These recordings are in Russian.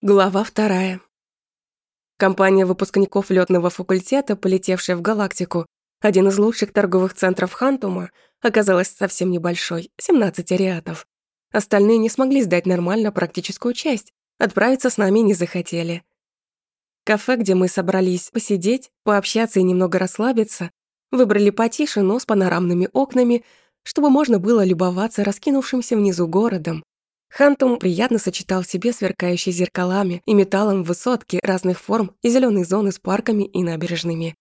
Глава вторая. Компания выпускников лётного факультета, полетевшая в галактику, один из лучших торговых центров Хантума, оказалась совсем небольшой, 17 ариатов. Остальные не смогли сдать нормально практическую часть, отправиться с нами не захотели. Кафе, где мы собрались посидеть, пообщаться и немного расслабиться, выбрали потише, но с панорамными окнами, чтобы можно было любоваться раскинувшимся внизу городом, Хантум приятно сочетал в себе сверкающие зеркалами и металлом высотки разных форм и зеленые зоны с парками и набережными.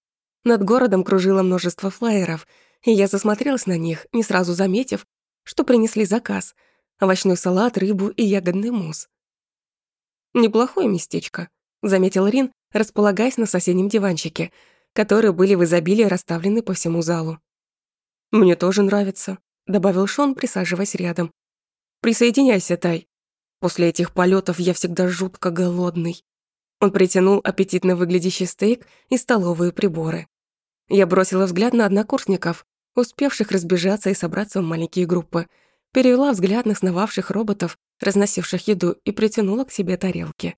Над городом кружило множество флайеров, и я засмотрелась на них, не сразу заметив, что принесли заказ – овощной салат, рыбу и ягодный мусс. «Неплохое местечко», – заметил Рин, располагаясь на соседнем диванчике, которые были в изобилии расставлены по всему залу. «Мне тоже нравится», – добавил Шон, присаживаясь рядом. Присоединяйся, Тай. После этих полетов я всегда жутко голодный. Он притянул аппетитно выглядящий стейк и столовые приборы. Я бросила взгляд на однокурсников, успевших разбежаться и собраться в маленькие группы, перевела взгляд на сновавших роботов, разносивших еду, и притянула к себе тарелки.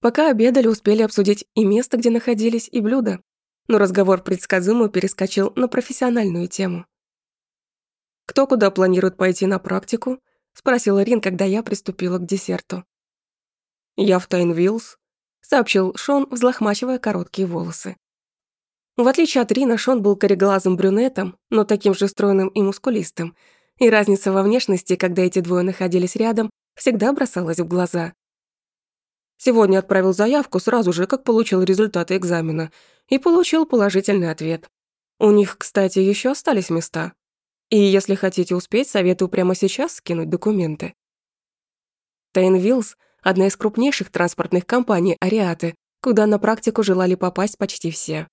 Пока обедали, успели обсудить и место, где находились, и блюда, но разговор предсказуемо перескочил на профессиональную тему. Кто куда планирует пойти на практику, спросил Рин, когда я приступила к десерту. «Я в Тайнвиллс», — сообщил Шон, взлохмачивая короткие волосы. В отличие от Рина, Шон был кареглазым брюнетом, но таким же стройным и мускулистым, и разница во внешности, когда эти двое находились рядом, всегда бросалась в глаза. Сегодня отправил заявку сразу же, как получил результаты экзамена, и получил положительный ответ. У них, кстати, еще остались места. И если хотите успеть, советую прямо сейчас скинуть документы. Тайнвиллс – одна из крупнейших транспортных компаний Ариаты, куда на практику желали попасть почти все.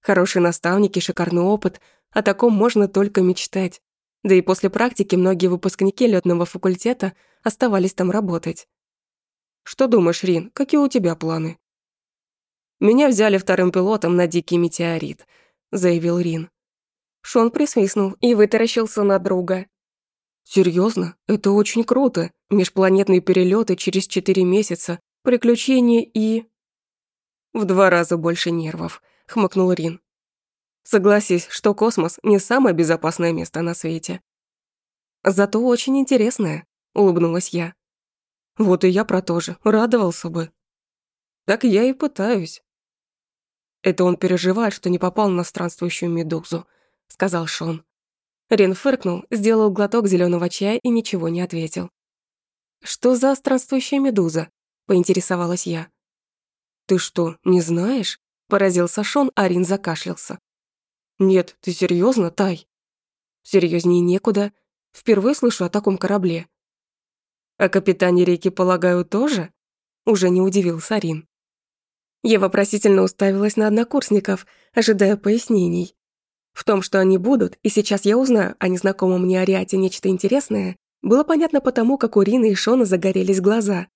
Хорошие наставники, шикарный опыт, о таком можно только мечтать. Да и после практики многие выпускники лётного факультета оставались там работать. Что думаешь, Рин, какие у тебя планы? Меня взяли вторым пилотом на дикий метеорит, заявил Рин. Шон присвистнул и вытаращился на друга. Серьезно, Это очень круто. Межпланетные перелеты через четыре месяца, приключения и...» «В два раза больше нервов», — хмыкнул Рин. «Согласись, что космос не самое безопасное место на свете». «Зато очень интересное», — улыбнулась я. «Вот и я про то же, радовался бы». «Так я и пытаюсь». Это он переживает, что не попал на странствующую медузу, — сказал Шон. Рен фыркнул, сделал глоток зеленого чая и ничего не ответил. «Что за странствующая медуза?» — поинтересовалась я. «Ты что, не знаешь?» — поразился Шон, а Рин закашлялся. «Нет, ты серьезно, Тай?» Серьезнее некуда. Впервые слышу о таком корабле». «О капитане реки, полагаю, тоже?» Уже не удивился Рин. Я вопросительно уставилась на однокурсников, ожидая пояснений. В том, что они будут, и сейчас я узнаю о незнакомом мне Ариате нечто интересное, было понятно потому, как у Рины и Шона загорелись глаза.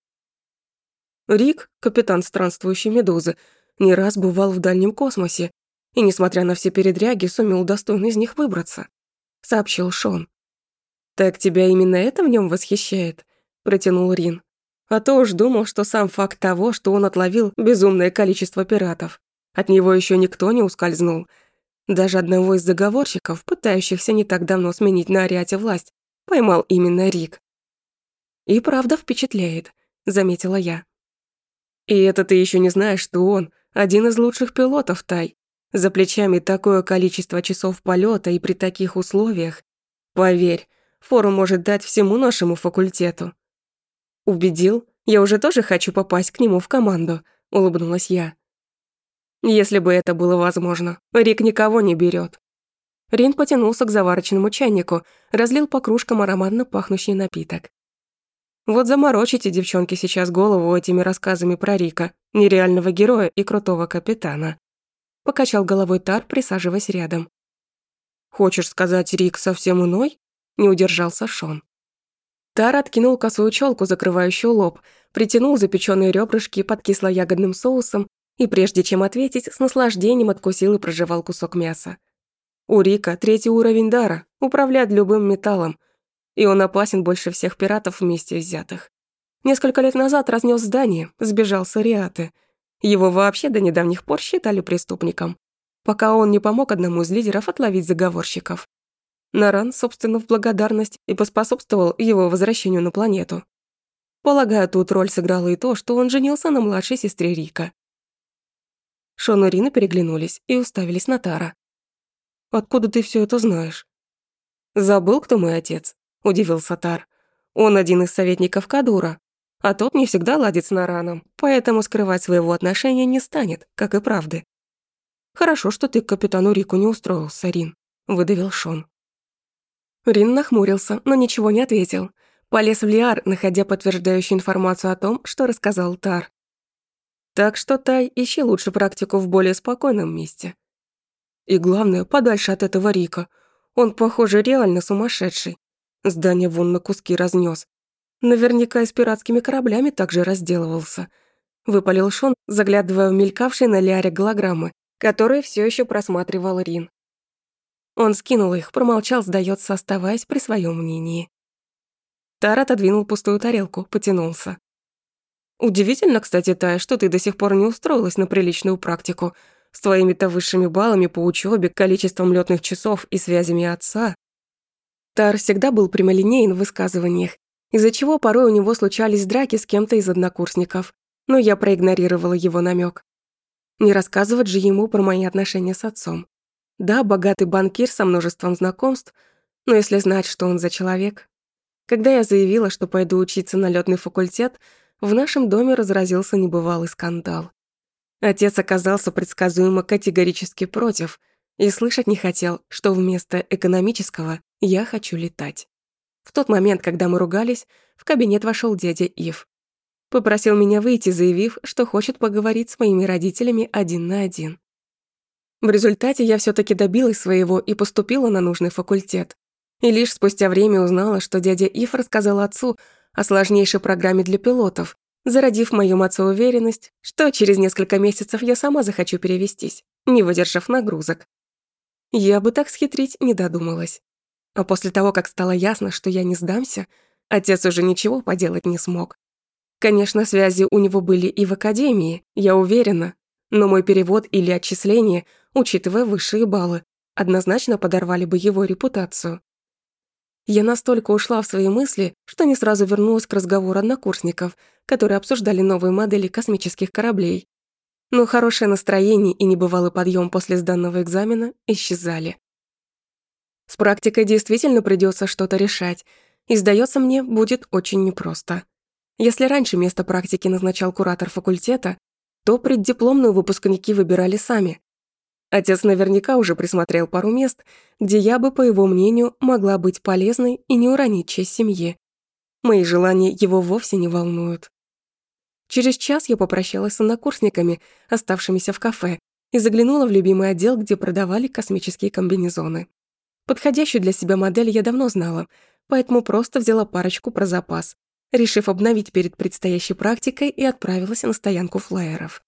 Рик, капитан странствующей медузы, не раз бывал в дальнем космосе и, несмотря на все передряги, сумел достойно из них выбраться, сообщил Шон. «Так тебя именно это в нем восхищает?» – протянул Рин. А то уж думал, что сам факт того, что он отловил безумное количество пиратов. От него еще никто не ускользнул – даже одного из заговорщиков, пытающихся не так давно сменить на Ариате власть, поймал именно Рик. «И правда впечатляет», — заметила я. «И это ты еще не знаешь, что он один из лучших пилотов Тай. За плечами такое количество часов полета и при таких условиях. Поверь, фору может дать всему нашему факультету». «Убедил? Я уже тоже хочу попасть к нему в команду», — улыбнулась я. Если бы это было возможно, Рик никого не берет. Рин потянулся к заварочному чайнику, разлил по кружкам ароматно пахнущий напиток. Вот заморочите, девчонки, сейчас голову этими рассказами про Рика, нереального героя и крутого капитана. Покачал головой Тар, присаживаясь рядом. «Хочешь сказать, Рик совсем иной?» Не удержался Шон. Тар откинул косую челку, закрывающую лоб, притянул запеченные ребрышки под кисло-ягодным соусом и прежде чем ответить, с наслаждением откусил и прожевал кусок мяса. У Рика третий уровень дара, управлять любым металлом, и он опасен больше всех пиратов вместе взятых. Несколько лет назад разнес здание, сбежал с Ариаты. Его вообще до недавних пор считали преступником, пока он не помог одному из лидеров отловить заговорщиков. Наран, собственно, в благодарность и поспособствовал его возвращению на планету. Полагаю, тут роль сыграло и то, что он женился на младшей сестре Рика. Шон и Рина переглянулись и уставились на Тара. «Откуда ты все это знаешь?» «Забыл, кто мой отец?» – удивился Тар. «Он один из советников Кадура, а тот не всегда ладит с Нараном, поэтому скрывать своего отношения не станет, как и правды». «Хорошо, что ты к капитану Рику не устроился, Рин», – выдавил Шон. Рин нахмурился, но ничего не ответил. Полез в Лиар, находя подтверждающую информацию о том, что рассказал Тар. Так что, Тай, ищи лучше практику в более спокойном месте. И главное, подальше от этого Рика. Он, похоже, реально сумасшедший. Здание вон на куски разнес. Наверняка и с пиратскими кораблями также разделывался. Выпалил Шон, заглядывая в мелькавшие на Лиаре голограммы, которые все еще просматривал Рин. Он скинул их, промолчал, сдается, оставаясь при своем мнении. Тар отодвинул пустую тарелку, потянулся. «Удивительно, кстати, Тая, что ты до сих пор не устроилась на приличную практику. С твоими-то высшими баллами по учебе, количеством летных часов и связями отца». Тар всегда был прямолинеен в высказываниях, из-за чего порой у него случались драки с кем-то из однокурсников, но я проигнорировала его намек. Не рассказывать же ему про мои отношения с отцом. Да, богатый банкир со множеством знакомств, но если знать, что он за человек. Когда я заявила, что пойду учиться на лётный факультет, в нашем доме разразился небывалый скандал. Отец оказался предсказуемо категорически против и слышать не хотел, что вместо экономического я хочу летать. В тот момент, когда мы ругались, в кабинет вошел дядя Ив. Попросил меня выйти, заявив, что хочет поговорить с моими родителями один на один. В результате я все таки добилась своего и поступила на нужный факультет. И лишь спустя время узнала, что дядя Ив рассказал отцу о сложнейшей программе для пилотов, зародив в моем отцу уверенность, что через несколько месяцев я сама захочу перевестись, не выдержав нагрузок. Я бы так схитрить не додумалась. А после того, как стало ясно, что я не сдамся, отец уже ничего поделать не смог. Конечно, связи у него были и в академии, я уверена, но мой перевод или отчисление, учитывая высшие баллы, однозначно подорвали бы его репутацию. Я настолько ушла в свои мысли, что не сразу вернулась к разговору однокурсников, которые обсуждали новые модели космических кораблей. Но хорошее настроение и небывалый подъем после сданного экзамена исчезали. С практикой действительно придется что-то решать, и, сдается мне, будет очень непросто. Если раньше место практики назначал куратор факультета, то преддипломную выпускники выбирали сами. Отец наверняка уже присмотрел пару мест, где я бы, по его мнению, могла быть полезной и не уронить честь семьи. Мои желания его вовсе не волнуют. Через час я попрощалась с однокурсниками, оставшимися в кафе, и заглянула в любимый отдел, где продавали космические комбинезоны. Подходящую для себя модель я давно знала, поэтому просто взяла парочку про запас, решив обновить перед предстоящей практикой и отправилась на стоянку флайеров.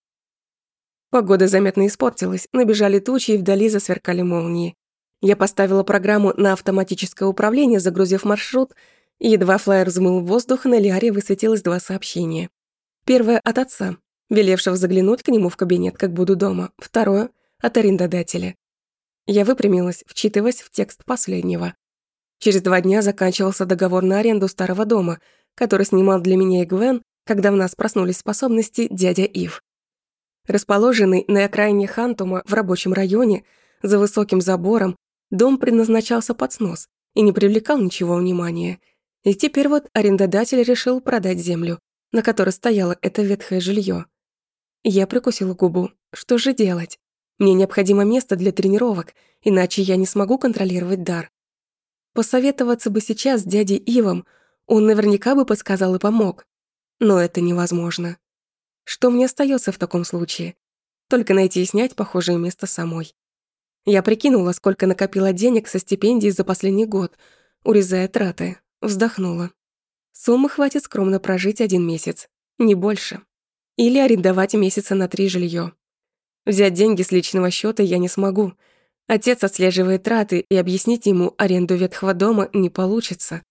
Погода заметно испортилась, набежали тучи и вдали засверкали молнии. Я поставила программу на автоматическое управление, загрузив маршрут, и едва флайер взмыл в воздух, на Лиаре высветилось два сообщения. Первое от отца, велевшего заглянуть к нему в кабинет, как буду дома. Второе — от арендодателя. Я выпрямилась, вчитываясь в текст последнего. Через два дня заканчивался договор на аренду старого дома — который снимал для меня и Гвен, когда в нас проснулись способности дядя Ив. Расположенный на окраине Хантума в рабочем районе, за высоким забором, дом предназначался под снос и не привлекал ничего внимания. И теперь вот арендодатель решил продать землю, на которой стояло это ветхое жилье. Я прикусила губу. Что же делать? Мне необходимо место для тренировок, иначе я не смогу контролировать дар. Посоветоваться бы сейчас с дядей Ивом, он наверняка бы подсказал и помог. Но это невозможно. Что мне остается в таком случае? Только найти и снять похожее место самой. Я прикинула, сколько накопила денег со стипендии за последний год, урезая траты. Вздохнула. Суммы хватит скромно прожить один месяц, не больше. Или арендовать месяца на три жилье. Взять деньги с личного счета я не смогу. Отец отслеживает траты, и объяснить ему аренду ветхого дома не получится.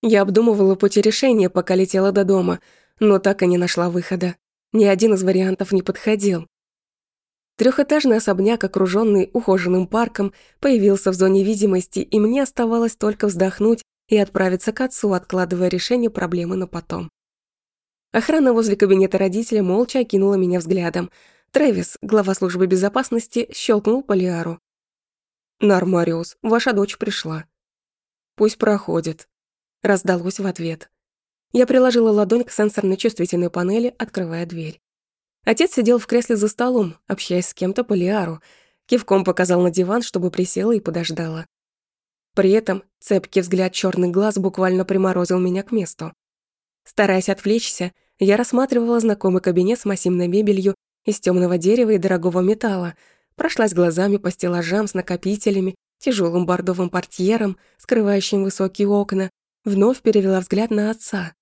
Я обдумывала пути решения, пока летела до дома, но так и не нашла выхода. Ни один из вариантов не подходил. Трехэтажный особняк, окруженный ухоженным парком, появился в зоне видимости, и мне оставалось только вздохнуть и отправиться к отцу, откладывая решение проблемы на потом. Охрана возле кабинета родителя молча окинула меня взглядом. Трэвис, глава службы безопасности, щелкнул по. «Нормариус, ваша дочь пришла». «Пусть проходит», — раздалось в ответ. Я приложила ладонь к сенсорной чувствительной панели, открывая дверь. Отец сидел в кресле за столом, общаясь с кем-то по Лиару. Кивком показал на диван, чтобы присела и подождала. При этом цепкий взгляд черных глаз буквально приморозил меня к месту. Стараясь отвлечься, я рассматривала знакомый кабинет с массивной мебелью из темного дерева и дорогого металла, прошлась глазами по стеллажам с накопителями, тяжелым бордовым портьером, скрывающим высокие окна, вновь перевела взгляд на отца.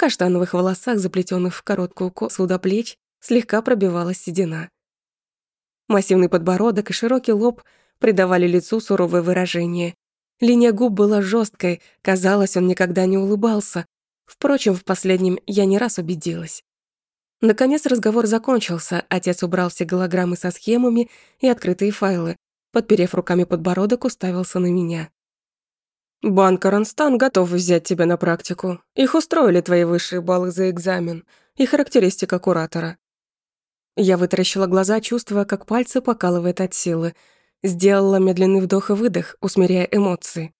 Каштановых волосах, заплетенных в короткую косу до плеч, слегка пробивалась седина. Массивный подбородок и широкий лоб придавали лицу суровое выражение. Линия губ была жесткой, казалось, он никогда не улыбался. Впрочем, в последнем я не раз убедилась. Наконец разговор закончился, отец убрал все голограммы со схемами и открытые файлы. Подперев руками подбородок, уставился на меня. «Банк Аронстан готов взять тебя на практику. Их устроили твои высшие баллы за экзамен и характеристика куратора. Я вытаращила глаза, чувствуя, как пальцы покалывает от силы. Сделала медленный вдох и выдох, усмиряя эмоции.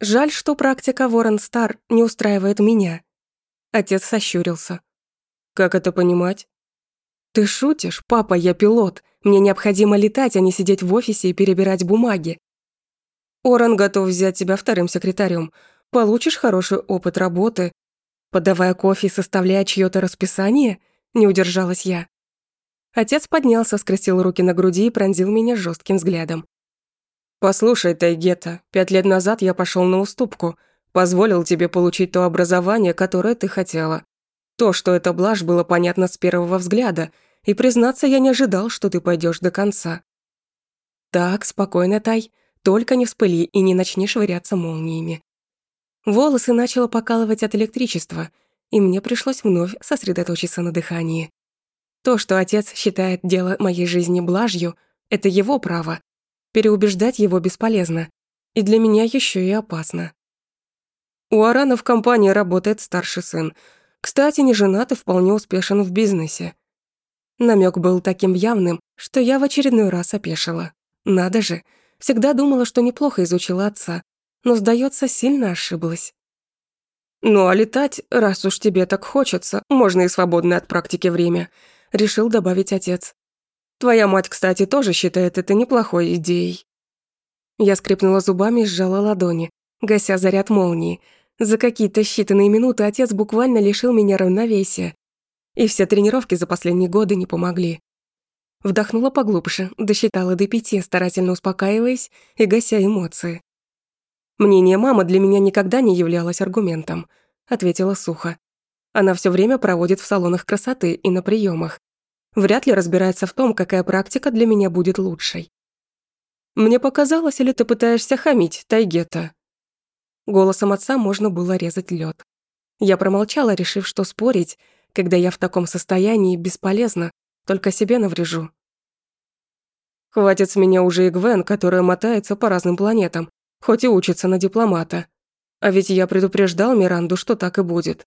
Жаль, что практика Ворон Стар не устраивает меня. Отец сощурился. Как это понимать? Ты шутишь? Папа, я пилот. Мне необходимо летать, а не сидеть в офисе и перебирать бумаги. Оран готов взять тебя вторым секретарем. Получишь хороший опыт работы. Подавая кофе и составляя чьё-то расписание, не удержалась я. Отец поднялся, скрестил руки на груди и пронзил меня жестким взглядом. «Послушай, Тайгета, пять лет назад я пошел на уступку, позволил тебе получить то образование, которое ты хотела. То, что это блажь, было понятно с первого взгляда, и, признаться, я не ожидал, что ты пойдешь до конца». «Так, спокойно, Тай, только не вспыли и не начни швыряться молниями». Волосы начало покалывать от электричества, и мне пришлось вновь сосредоточиться на дыхании. То, что отец считает дело моей жизни блажью, это его право. Переубеждать его бесполезно. И для меня еще и опасно. У Арана в компании работает старший сын. Кстати, не женат и вполне успешен в бизнесе. Намек был таким явным, что я в очередной раз опешила. Надо же, всегда думала, что неплохо изучила отца, но, сдается, сильно ошиблась. «Ну а летать, раз уж тебе так хочется, можно и свободное от практики время», решил добавить отец. Твоя мать, кстати, тоже считает это неплохой идеей. Я скрипнула зубами и сжала ладони, гася заряд молнии. За какие-то считанные минуты отец буквально лишил меня равновесия. И все тренировки за последние годы не помогли. Вдохнула поглубже, досчитала до пяти, старательно успокаиваясь и гася эмоции. «Мнение мамы для меня никогда не являлось аргументом», — ответила сухо. Она все время проводит в салонах красоты и на приемах. Вряд ли разбирается в том, какая практика для меня будет лучшей. «Мне показалось, или ты пытаешься хамить, Тайгета?» Голосом отца можно было резать лед. Я промолчала, решив, что спорить, когда я в таком состоянии, бесполезно, только себе наврежу. Хватит с меня уже и Гвен, которая мотается по разным планетам, хоть и учится на дипломата. А ведь я предупреждал Миранду, что так и будет.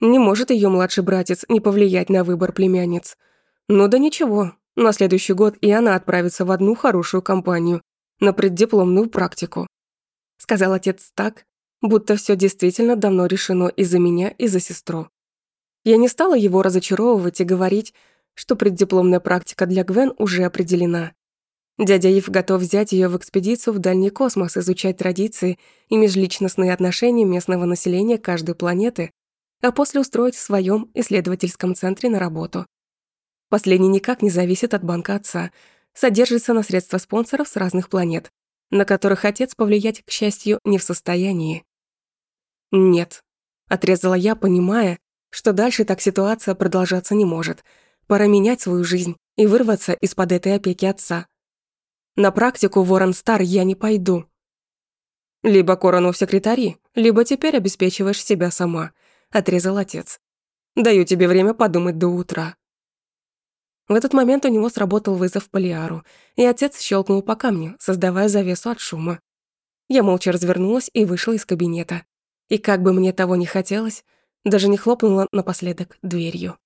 Не может ее младший братец не повлиять на выбор племянниц. Ну да ничего, на следующий год и она отправится в одну хорошую компанию, на преддипломную практику. Сказал отец так, будто все действительно давно решено и за меня, и за сестру. Я не стала его разочаровывать и говорить, что преддипломная практика для Гвен уже определена. Дядя Ив готов взять ее в экспедицию в дальний космос, изучать традиции и межличностные отношения местного населения каждой планеты а после устроить в своем исследовательском центре на работу. Последний никак не зависит от банка отца, содержится на средства спонсоров с разных планет, на которых отец повлиять, к счастью, не в состоянии. «Нет», — отрезала я, понимая, что дальше так ситуация продолжаться не может. Пора менять свою жизнь и вырваться из-под этой опеки отца. На практику Ворон Стар я не пойду. Либо Корону в секретари, либо теперь обеспечиваешь себя сама», — отрезал отец. «Даю тебе время подумать до утра». В этот момент у него сработал вызов Полиару, и отец щелкнул по камню, создавая завесу от шума. Я молча развернулась и вышла из кабинета. И как бы мне того не хотелось, даже не хлопнула напоследок дверью.